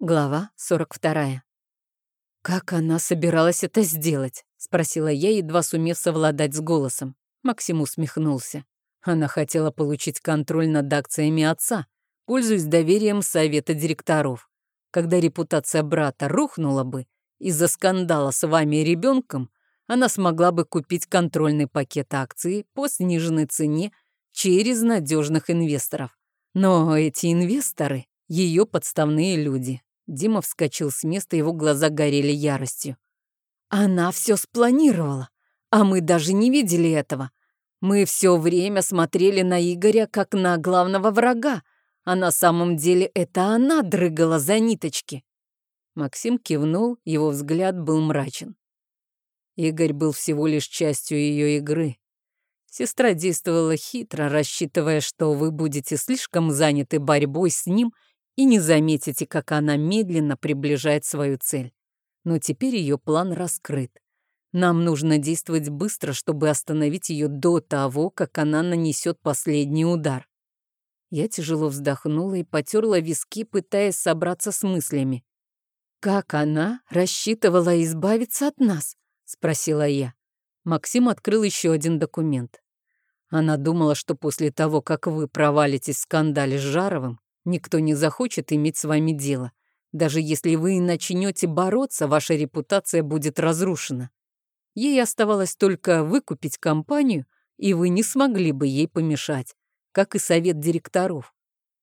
Глава 42. «Как она собиралась это сделать?» — спросила я, едва сумев совладать с голосом. Максим усмехнулся. Она хотела получить контроль над акциями отца, пользуясь доверием совета директоров. Когда репутация брата рухнула бы из-за скандала с вами и ребенком, она смогла бы купить контрольный пакет акций по сниженной цене через надежных инвесторов. Но эти инвесторы — ее подставные люди. Дима вскочил с места, его глаза горели яростью. «Она все спланировала, а мы даже не видели этого. Мы все время смотрели на Игоря как на главного врага, а на самом деле это она дрыгала за ниточки». Максим кивнул, его взгляд был мрачен. Игорь был всего лишь частью ее игры. Сестра действовала хитро, рассчитывая, что вы будете слишком заняты борьбой с ним — и не заметите, как она медленно приближает свою цель. Но теперь ее план раскрыт. Нам нужно действовать быстро, чтобы остановить ее до того, как она нанесет последний удар. Я тяжело вздохнула и потерла виски, пытаясь собраться с мыслями. «Как она рассчитывала избавиться от нас?» — спросила я. Максим открыл еще один документ. Она думала, что после того, как вы провалитесь в скандале с Жаровым, Никто не захочет иметь с вами дело. Даже если вы начнете бороться, ваша репутация будет разрушена. Ей оставалось только выкупить компанию, и вы не смогли бы ей помешать, как и совет директоров.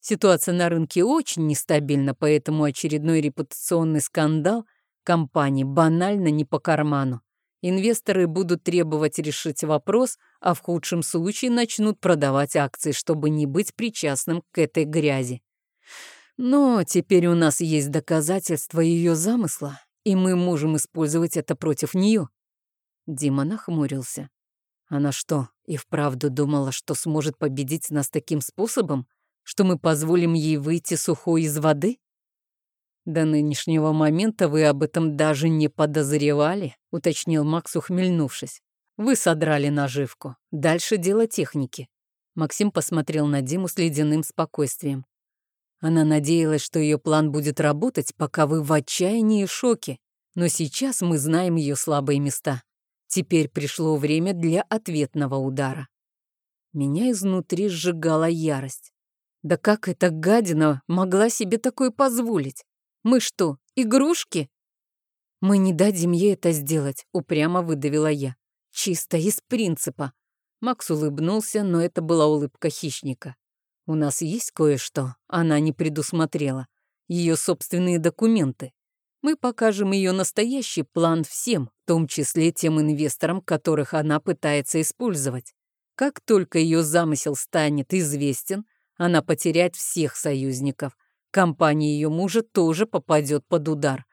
Ситуация на рынке очень нестабильна, поэтому очередной репутационный скандал компании банально не по карману. Инвесторы будут требовать решить вопрос, а в худшем случае начнут продавать акции, чтобы не быть причастным к этой грязи. Но теперь у нас есть доказательства ее замысла, и мы можем использовать это против нее. Дима нахмурился. Она что, и вправду думала, что сможет победить нас таким способом, что мы позволим ей выйти сухой из воды? До нынешнего момента вы об этом даже не подозревали, уточнил Макс, ухмыльнувшись. Вы содрали наживку. Дальше дело техники. Максим посмотрел на Диму с ледяным спокойствием. Она надеялась, что ее план будет работать, пока вы в отчаянии и шоке. Но сейчас мы знаем ее слабые места. Теперь пришло время для ответного удара. Меня изнутри сжигала ярость. Да как эта гадина могла себе такое позволить? Мы что, игрушки? Мы не дадим ей это сделать, упрямо выдавила я. Чисто из принципа. Макс улыбнулся, но это была улыбка хищника. У нас есть кое-что, она не предусмотрела. Ее собственные документы. Мы покажем ее настоящий план всем, в том числе тем инвесторам, которых она пытается использовать. Как только ее замысел станет известен, она потеряет всех союзников. Компания ее мужа тоже попадет под удар.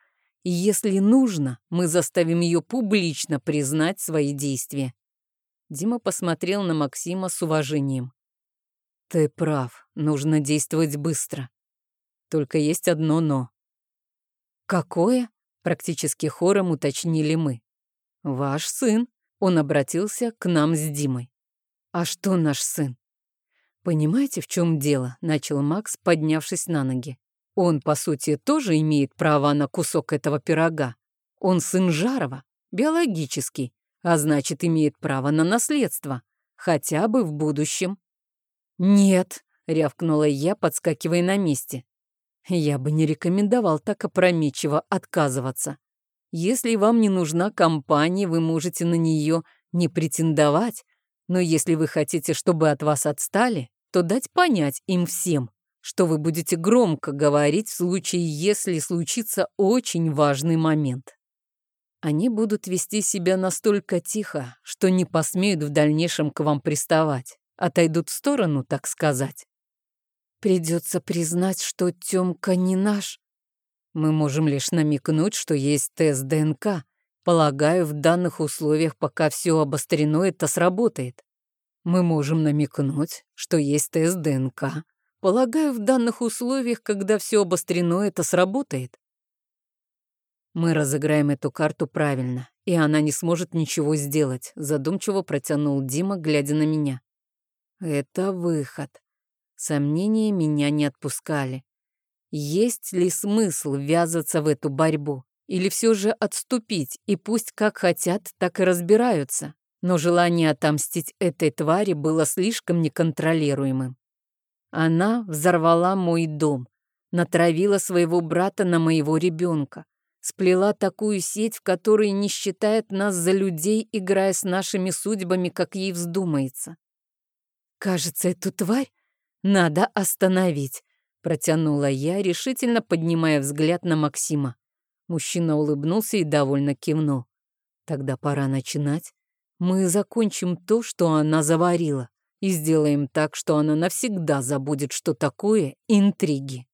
И если нужно, мы заставим ее публично признать свои действия. Дима посмотрел на Максима с уважением. Ты прав, нужно действовать быстро. Только есть одно «но». Какое? Практически хором уточнили мы. Ваш сын. Он обратился к нам с Димой. А что наш сын? Понимаете, в чем дело? Начал Макс, поднявшись на ноги. Он, по сути, тоже имеет право на кусок этого пирога. Он сын Жарова, биологический, а значит, имеет право на наследство, хотя бы в будущем. «Нет», — рявкнула я, подскакивая на месте. «Я бы не рекомендовал так опрометчиво отказываться. Если вам не нужна компания, вы можете на нее не претендовать, но если вы хотите, чтобы от вас отстали, то дать понять им всем, что вы будете громко говорить в случае, если случится очень важный момент. Они будут вести себя настолько тихо, что не посмеют в дальнейшем к вам приставать отойдут в сторону, так сказать. Придется признать, что Тёмка не наш. Мы можем лишь намекнуть, что есть тест ДНК. Полагаю, в данных условиях, пока все обострено, это сработает. Мы можем намекнуть, что есть тест ДНК. Полагаю, в данных условиях, когда все обострено, это сработает. Мы разыграем эту карту правильно, и она не сможет ничего сделать, задумчиво протянул Дима, глядя на меня. Это выход. Сомнения меня не отпускали. Есть ли смысл ввязаться в эту борьбу? Или все же отступить, и пусть как хотят, так и разбираются? Но желание отомстить этой твари было слишком неконтролируемым. Она взорвала мой дом, натравила своего брата на моего ребенка, сплела такую сеть, в которой не считает нас за людей, играя с нашими судьбами, как ей вздумается. Кажется, эту тварь надо остановить, протянула я, решительно поднимая взгляд на Максима. Мужчина улыбнулся и довольно кивнул. Тогда пора начинать. Мы закончим то, что она заварила, и сделаем так, что она навсегда забудет, что такое интриги.